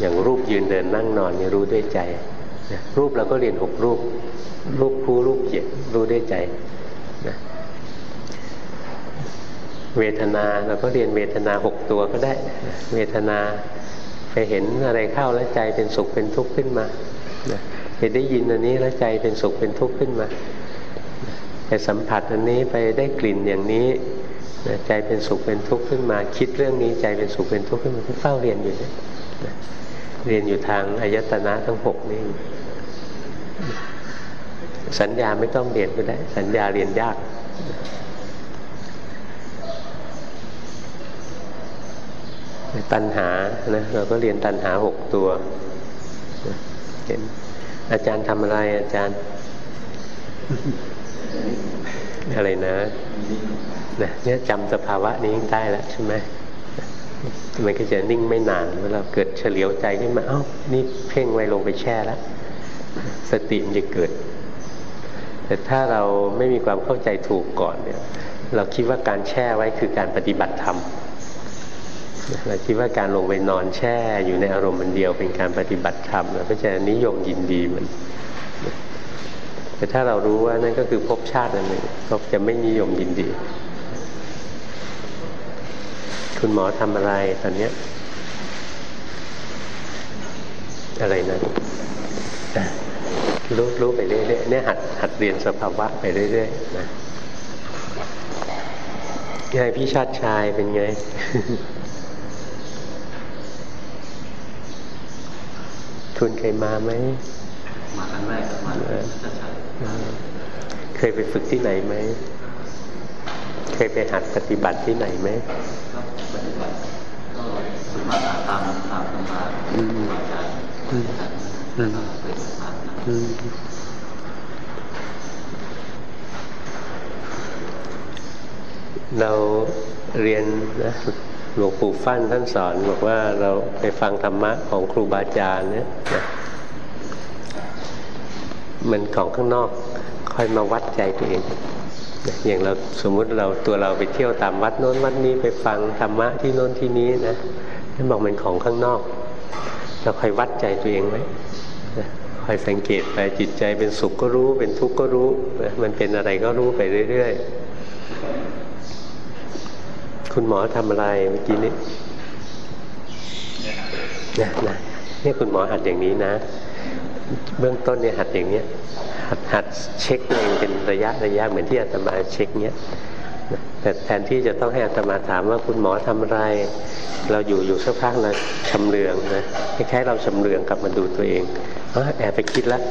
อย่างรูปยืนเดินนั่งนอนเนี่ยรู้ด้วยใจรูปเราก็เรียนหกรูป รูปผู้รูปเจ็ดรู้ด้วยใจนะเวทนาเราก็เรียนเวทนาหกตัวก็ได้ เวทนาไปเห็นอะไรเข้าแล้วใจเป็นสุขเป็นทุกข์ขึ้นมาไปได้ยินอันนี้แล้วใจเป็นสุขเป็นทุกข์ขึ้นมา สัมผัสอันนี้ไปได้กลิ่นอย่างนี้ใจเป็นสุขเป็นทุกข์ขึ้นมา คิดเรื่องนี้ใจเป็นสุขเป็นทุกข์ขึ้นมาเฝ้าเรียนอยู่เนี่ยเรียนอยู่ทางอายตนะทั้งหกนี่สัญญาไม่ต้องเรียนก็ได้ สัญญาเรียนยากตัณหานะเราก็เรียนตัณหาหกตัวเห็นอาจารย์ทำอะไรอาจารย์ อะไรนะนะเนี่ยจำสภาวะนี้ได้แล้วใช่ไหมมันก็จะนิ่งไม่นานเวลาเกิดเฉลียวใจขึ้นมาเอ้านี่เพ่งไว้ลงไปแช่แล้วสติมันจะเกิด แต่ถ้าเราไม่มีความเข้าใจถูกก่อนเนี่ย เราคิดว่าการแช่ไว้คือการปฏิบัติธรรมเราคิดว่าการลงไปนอนแช่อยู่ในอารมณ์มันเดียวเป็นการปฏิบัติธรรมเราก็จะนิยมยินดีมัน แต่ถ้าเรารู้ว่านั่นก็คือภพชาตินั่นเองก็จะไม่นิยมยินดี คุณหมอทำอะไรตอนนี้อะไรนะรู้รู้ไปเรื่อยๆเนี่ยหัดหัดเรียนสภาวะไปเรื่อยๆนะไงพี่ชาติชายเป็นไง ทุนเคยมาไหมมาครั้งแรกมาชาติชาย เคยไปฝึกที่ไหนไหม เคยไปหัดปฏิบัติที่ไหนไหมปฏิบัติก็ส่วนมากตามตามตำราอือืมอืมอืมเราเรียนนะหลวงปู่ฟั่นท่านสอนบอกว่าเราไปฟังธรรมะของครูบาอาจารย์เนี่ย มันของข้างนอกค่อยมาวัดใจตัวเองอย่างเราสมมุติเราตัวเราไปเที่ยวตามวัดโน้นวัดนี้ไปฟังธรรมะที่โน้นที่นี้นะท่นบอกมันของข้างนอก เราคอยวัดใจตัวเองไว้คอยสังเกตไปจิตใจเป็นสุขก็รู้ เป็นทุกข์ก็รู้ มันเป็นอะไรก็รู้ไปเรื่อยๆ คุณหมอทำอะไรเมื่อกี้นี้นะนะเนี่ยคุณหมอหัดอย่างนี้นะ เบื้องต้นเนี่ยหัดอย่างเนี้ยหัดหัดเช็คเองเป็นระยะระยะเหมือนที่อาตมาเช็คเนี้ยแต่แทนที่จะต้องให้อาตมาถามว่าคุณหมอทำอะไร เราอยู่อยู่สักพักเราชำเลืองนะคล้ายๆเราชำเลืองกลับมาดูตัวเองแอบไปคิดแล้ว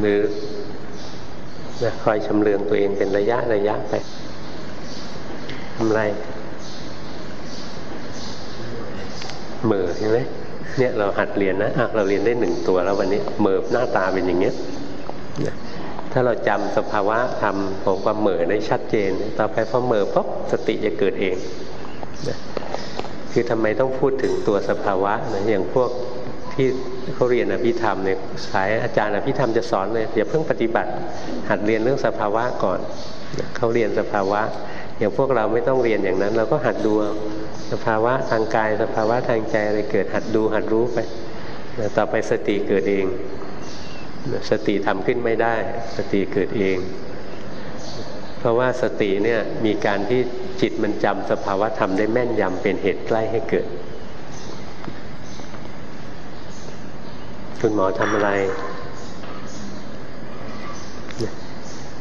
หรือนะคอยชำเลืองตัวเองเป็นระยะระยะไปทำไรเหม่อใช่ไหม เนี่ยเราหัดเรียนนะะเราเรียนได้หนึ่งตัวแล้ววันนี้เหม่อหน้าตาเป็นอย่างเงี้ยถ้าเราจำสภาวะธรรมของความเหม่อได้ชัดเจน ต่อไปพอเหม่อปุ๊บสติจะเกิดเองคือทำไมต้องพูดถึงตัวสภาวะนะอย่างพวกที่เขาเรียนอภิธรรมเนี่ยสายอาจารย์อภิธรรมจะสอนเลยอย่าเพิ่งปฏิบัติ หัดเรียนเรื่องสภาวะก่อนเขาเรียนสภาวะอย่างพวกเราไม่ต้องเรียนอย่างนั้น เราก็หัดดู สภาวะทางกาย สภาวะทางใจอะไรเกิดหัดดูหัดรู้ไปต่อไปสติเกิดเอง สติทำขึ้นไม่ได้ สติเกิดเอง เพราะว่าสติเนี่ยมีการที่จิตมันจำสภาวะธรรมได้แม่นยำเป็นเหตุใกล้ให้เกิด คุณหมอทำอะไร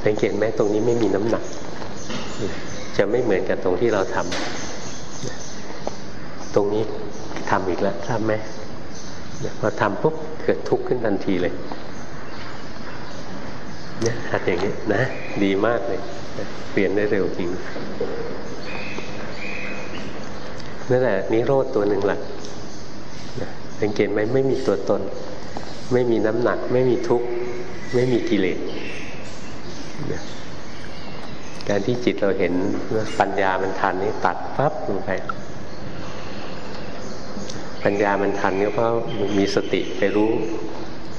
สังเกตไหมตรงนี้ไม่มีน้ำหนัก จะไม่เหมือนกับตรงที่เราทำ ตรงนี้ทำอีกแล้วทำไหมพอทำปุ๊บเกิดทุกข์ขึ้นทันทีเลยเนี่ยหัดอย่างนี้นะ ดีมากเลยเปลี่ยนได้เร็วจริงนั่นแหละนิโรธตัวหนึ่งหละสังเกตไหมไม่มีตัวตน ไม่มีน้ำหนัก ไม่มีทุกข์ ไม่มีกิเลสการที่จิตเราเห็นปัญญามันทันนี่ตัดปั๊บลงไป ปัญญามันทันก็เพราะมีสติไปรู้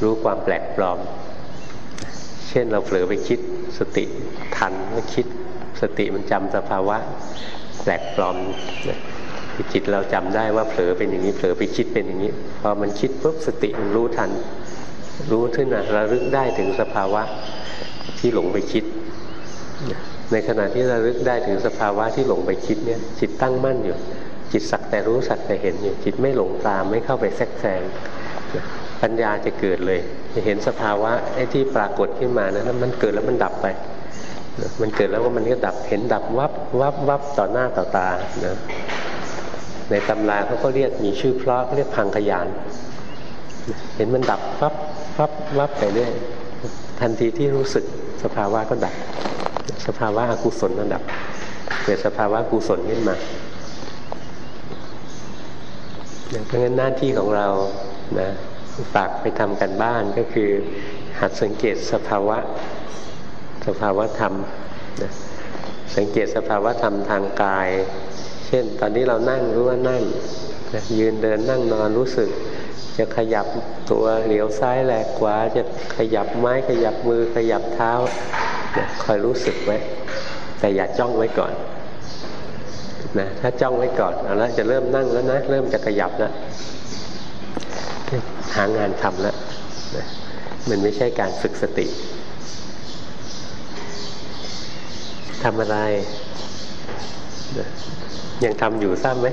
รู้ความแปลกปลอม เช่นเราเผลอไปคิดสติทันเมื่คิดสติมันจำสภาวะแปลกปลอมจิตเราจำได้ว่าเผลอเป็นอย่างนี้เผลอไปคิดเป็นอย่างนี้พอมันคิดปุ๊บสติมันรู้ทัน รู้ขึ้นนะระลึกได้ถึงสภาวะที่หลงไปคิด ในขณะที่ระลึกได้ถึงสภาวะที่หลงไปคิดเนี่ยจิตตั้งมั่นอยู่ จิตสักแต่รู้สักแต่เห็นอยู่จิตไม่หลงตามไม่เข้าไปแทรกแซงปัญญาจะเกิดเลยจะเห็นสภาวะไอ้ที่ปรากฏขึ้นมานะมันเกิดแล้วมันดับไปมันเกิดแล้วก็มันก็ดับเห็นดับวับวับวับต่อหน้าต่อตานะในตำราเขาก็เรียกมีชื่อเพราะเรียกพังขยาน เห็นมันดับวับวับวับไปเรื่อยทันทีที่รู้สึกสภาวะก็ดับ สภาวะอกุศลก็ดับเกิดสภาวะกุศลขึ้นมา เพราะงั้นหน้าที่ของเรานะฝากไปทำกันบ้านก็คือ หัดสังเกตสภาวะสภาวะธรรมนะสังเกตสภาวะธรรมทางกาย เช่น ตอนนี้เรานั่งรู้ว่านั่งนะยืนเดินนั่งนอนรู้สึก จะขยับตัวเหลียวซ้ายแหลกขวาจะขยับไม้ขยับมือขยับเท้านะคอยรู้สึกไว้ แต่อย่าจ้องไว้ก่อน นะถ้าจ้องไว้ก่อนเอาละจะเริ่มนั่งแล้วนะเริ่มจะขยับแล้วหางานทำแล้วมันไม่ใช่การฝึกสติทำอะไรยังทำอยู่ทราบไหม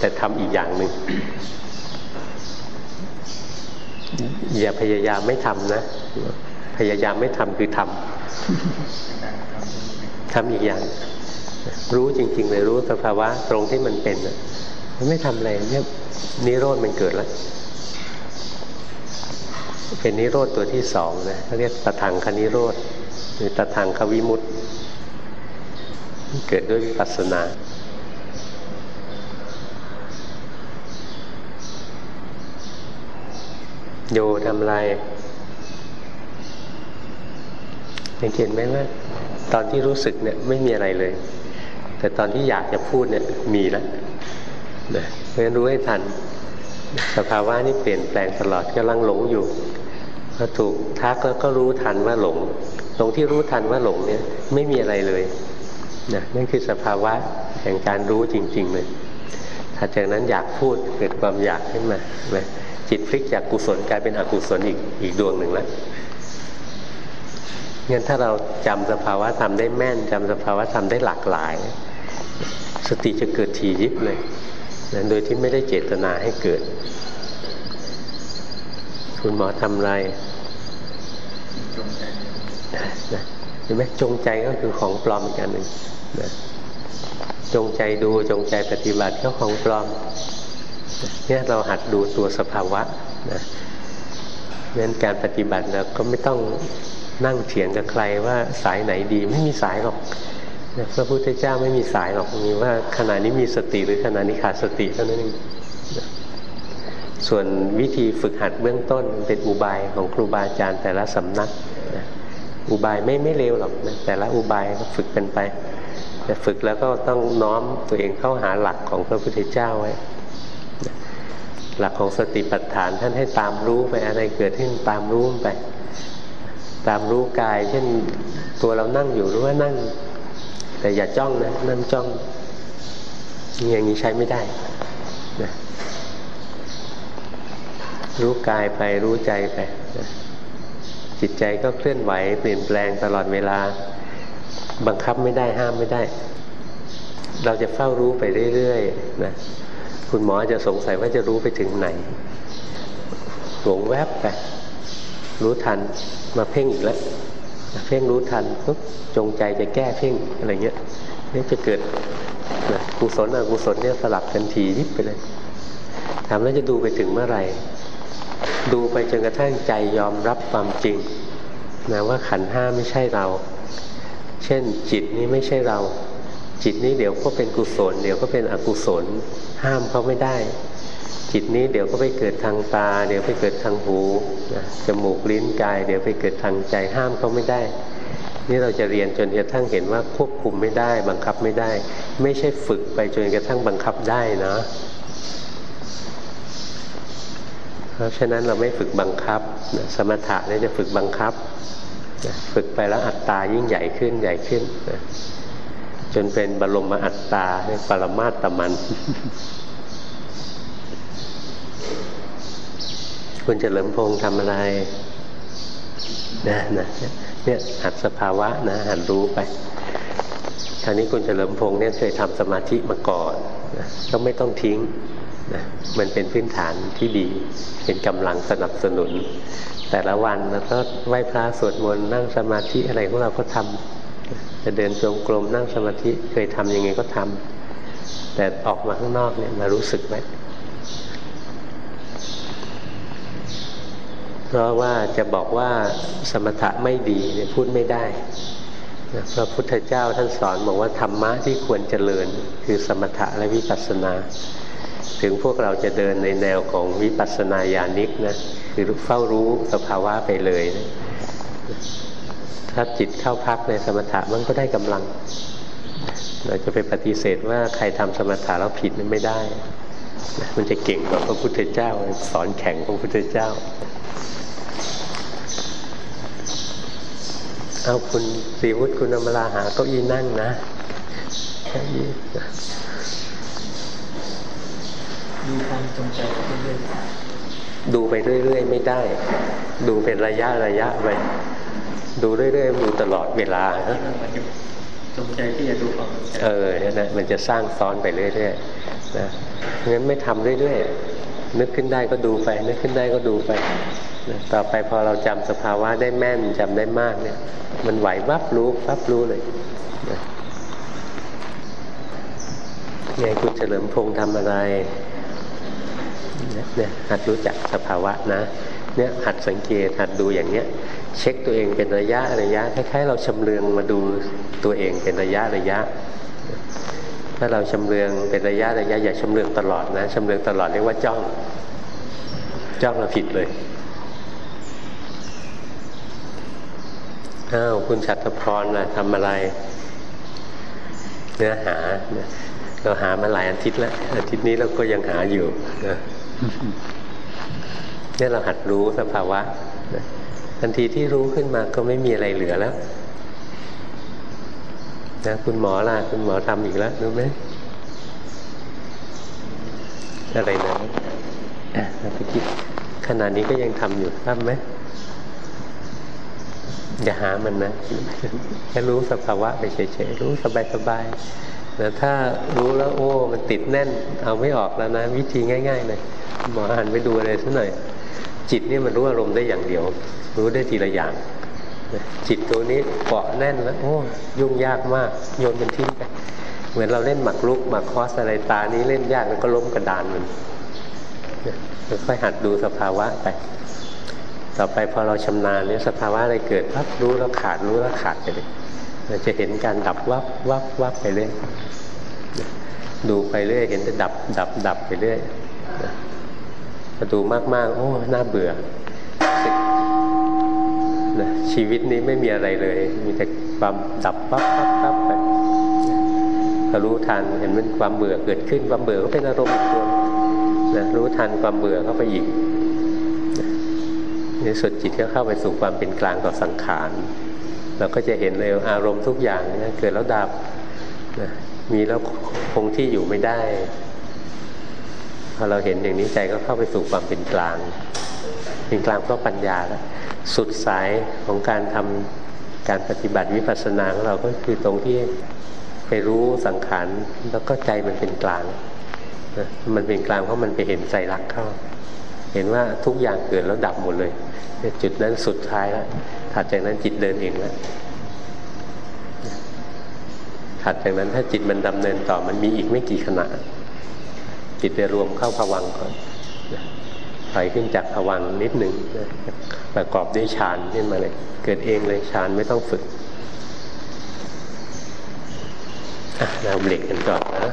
แต่ทำอีกอย่างหนึ่งอย่าพยายามไม่ทำนะ พยายามไม่ทำคือทำทำอีกอย่าง รู้จริง ๆ เลยรู้สภาวะตรงที่มันเป็นมันไม่ทำอะไรเนี่ยนิโรธมันเกิดแล้ว เป็นนิโรธตัวที่สองนะเขาเรียกตถังคนิโรธหรือตถังควิมุตเกิดด้วยวิปัสสนาโยทำอะไรเห็นไหมว่าตอนที่รู้สึกเนี่ยไม่มีอะไรเลย แต่ตอนที่อยากจะพูดเนี่ยมีแล้วนะเพราะฉะนั้นรู้ให้ทัน สภาวะนี่เปลี่ยนแปลงตลอดกำลังหลงอยู่พอถูกทักแล้วก็รู้ทันว่าหลงตรงที่รู้ทันว่าหลงเนี่ยไม่มีอะไรเลยนะนั่นคือสภาวะแห่งการรู้จริง ๆ เลยถัดจากนั้นอยากพูดเกิดความอยากขึ้นมาเลยจิตพลิกจากกุศลกลายเป็นอกุศลอีกอีกดวงหนึ่งแล้วงั้นถ้าเราจำสภาวะธรรมได้แม่นจำสภาวะธรรมได้หลากหลาย สติจะเกิดทียิบเลยนะโดยที่ไม่ได้เจตนาให้เกิด คุณหมอทำไรจงใจเห็นไหมจงใจก็คือของปลอมอีกอันหนึ่งนะจงใจดูจงใจปฏิบัติก็ของปลอม เนี่ยเราหัดดูตัวสภาวะนะงั้นการปฏิบัติเราก็ไม่ต้องนั่งเถียงกับใครว่าสายไหนดีไม่มีสายหรอก พระพุทธเจ้าไม่มีสายหรอกมีว่าขณะนี้มีสติหรือขณะนี้ขาดสติเท่านั้นเองส่วนวิธีฝึกหัดเบื้องต้นเป็นอุบายของครูบาอาจารย์แต่ละสำนักอุบายไม่ไม่เร็วหรอกนะแต่ละอุบายก็ฝึกกันไป แต่ฝึกแล้วก็ต้องน้อมตัวเองเข้าหาหลักของพระพุทธเจ้าไว้ หลักของสติปัฏฐานท่านให้ตามรู้ไปอะไรเกิดขึ้นตามรู้ไป ตามรู้กาย เช่นตัวเรานั่งอยู่รู้ว่านั่ง แต่อย่าจ้องนะนั่งจ้องอย่างนี้ใช้ไม่ได้นะรู้กายไปรู้ใจไปนะจิตใจก็เคลื่อนไหว เปลี่ยนแปลงตลอดเวลา บังคับไม่ได้ห้ามไม่ได้ เราจะเฝ้ารู้ไปเรื่อยๆนะคุณหมอจะสงสัยว่าจะรู้ไปถึงไหนหลงแวบไปรู้ทันมาเพ่งอีกแล้ว เพ่งรู้ทันปุ๊บจงใจจะแก้เพ่งอะไรเงี้ยนี่จะเกิดกุศลอกุศลเนี่ยสลับกันทียิบไปเลยถามแล้วจะดูไปถึงเมื่อไหร่ ดูไปจนกระทั่งใจยอมรับความจริงนะว่าขันห้าไม่ใช่เรา เช่นจิตนี้ไม่ใช่เรา จิตนี้เดี๋ยวก็เป็นกุศล เดี๋ยวก็เป็นอกุศล ห้ามเขาไม่ได้ จิตนี้เดี๋ยวก็ไปเกิดทางตา เดี๋ยวไปเกิดทางหูนะจมูกลิ้นกาย เดี๋ยวไปเกิดทางใจห้ามเขาไม่ได้ นี่เราจะเรียนจนกระทั่งเห็นว่าควบคุมไม่ได้ บังคับไม่ได้ ไม่ใช่ฝึกไปจนกระทั่งบังคับได้นะเพราะฉะนั้นเราไม่ฝึกบังคับ สมถะนี่จะฝึกบังคับ ฝึกไปแล้วอัตตายิ่งใหญ่ขึ้นใหญ่ขึ้น จนเป็นบรมอัตตาปรมาตมัน คุณเฉลิมพงษ์ทำอะไรนะนะเนี่ยหัดสภาวะนะหัดรู้ไปคราวนี้คุณเฉลิมพงษ์เนี่ยเคยทำสมาธิมาก่อนนะก็ไม่ต้องทิ้งนะมันเป็นพื้นฐานที่ดี เป็นกำลังสนับสนุน แต่ละวันแล้วก็ไหว้พระสวดมนต์นั่งสมาธิอะไรของเราก็ทำจะเดินจงกรมนั่งสมาธิเคยทำยังไงก็ทำแต่ออกมาข้างนอกเนี่ยมารู้สึกไห เพราะว่าจะบอกว่าสมถะไม่ดีเนี่ยพูดไม่ได้พระพุทธเจ้าท่านสอนบอกว่าธรรมะที่ควรเจริญ คือสมถะและวิปัสสนา ถึงพวกเราจะเดินในแนวของวิปัสสนาญาณิกนะคือเฝ้ารู้สภาวะไปเลยนะถ้าจิตเข้าพักในสมถะมันก็ได้กำลัง เราจะไปปฏิเสธว่าใครทำสมถะแล้วผิดนั่นไม่ได้ มันจะเก่งกว่าพระพุทธเจ้า สอนแข็งพระพุทธเจ้า เอาคุณสีวุฒิคุณอมราหาเก้าอี้นั่งนะดูความจงใจไปเรื่อยดูไปเรื่อยๆไม่ได้ ดูเป็นระยะระยะไปดูเรื่อยๆดูตลอดเวลาจงใจที่จะดูความเออเนี่ยนะมันจะสร้างซ้อนไปเรื่อยๆนะงั้นไม่ทำเรื่อยๆ นึกขึ้นได้ก็ดูไป นึกขึ้นได้ก็ดูไป ต่อไปพอเราจำสภาวะได้แม่นจำได้มากเนี่ย มันไหววับรู้วับรู้เลยนะไงคุณเฉลิมพงษ์ทำอะไรเนี่ยหัดรู้จักสภาวะนะ เนี่ยหัดสังเกตหัดดูอย่างเนี้ย เช็คตัวเองเป็นระยะระยะคล้ายๆ เราชำเลืองมาดูตัวเองเป็นระยะระยะ ถ้าเราชำเลืองเป็นระยะระยะอย่าชำเลืองตลอดนะชำเลืองตลอดเรียกว่าจ้อง จ้องเราผิดเลยอ้าวคุณชัตพรนะทำอะไร เนื้อหาเราหามาหลายอาทิตย์แล้วอาทิตย์นี้เราก็ยังหาอยู่นะเนี่ยเราหัดรู้สภาวะทันทีที่รู้ขึ้นมาก็ไม่มีอะไรเหลือแล้ว นะคุณหมอล่ะ คุณหมอทำอีกแล้วรู้ไหมอะไรนะอะเราไปคิดขนาดนี้ก็ยังทำอยู่ทำไหมอย่าหามันนะแค่รู้สภาวะไปเฉยๆรู้สบายๆแต่ถ้ารู้แล้วโอ้ มันติดแน่น เอาไม่ออกแล้วนะ วิธีง่ายๆเลยหมออ่านไปดูอะไรสักหน่อย จิตนี่มันรู้อารมณ์ได้อย่างเดียว รู้ได้ทีละอย่าง จิตตัวนี้เกาะแน่นแล้ว โอ้ยุ่งยากมาก โยนมันทิ้งไปเหมือนเราเล่นหมากรุกหมากคอสอะไรตานี้เล่นยากแล้วก็ล้มกระดานมันค่อยหัดดูสภาวะไป ต่อไปพอเราชำนาญเนี่ยสภาวะอะไรเกิดพับรู้แล้วขาดรู้แล้วขาดไปเลยเราจะเห็นการดับวับวับวับไปเรื่อยดูไปเรื่อย เห็นแต่ดับ ดับ ดับไปเรื่อยดูมากๆ โอ้ น่าเบื่อ นะชีวิตนี้ไม่มีอะไรเลย มีแต่ความดับปั๊บปั๊บปั๊บไปรู้ทันเห็นมันความเบื่อเกิดขึ้นความเบื่อก็เป็นอารมณ์อีกตัวนะรู้ทันความเบื่อเข้าไปอีกในสุดจิตก็เข้าไปสู่ความเป็นกลางต่อสังขารเราก็จะเห็นเลยอารมณ์ทุกอย่างนะเกิดแล้วดับนะมีแล้วคงที่อยู่ไม่ได้พอเราเห็นอย่างนี้ใจก็เข้าไปสู่ความเป็นกลาง เป็นกลางเพราะปัญญาแล้ว สุดสายของการทำการปฏิบัติวิปัสสนาของเราก็คือตรงที่ไปรู้สังขารแล้วก็ใจมันเป็นกลางนะมันเป็นกลางเพราะมันไปเห็นใจรักเข้า เห็นว่าทุกอย่างเกิดแล้วดับหมดเลย จุดนั้นสุดท้ายแล้วถัดจากนั้นจิตเดินเองแล้วถัดจากนั้นถ้าจิตมันดำเนินต่อมันมีอีกไม่กี่ขณะ จิตจะรวมเข้าผวังก่อนถอยขึ้นจากผวังนิดหนึ่ง ประกอบด้วยฌานขึ้นมาเลย เกิดเองเลยฌานไม่ต้องฝึกเราเบรกกันก่อนนะ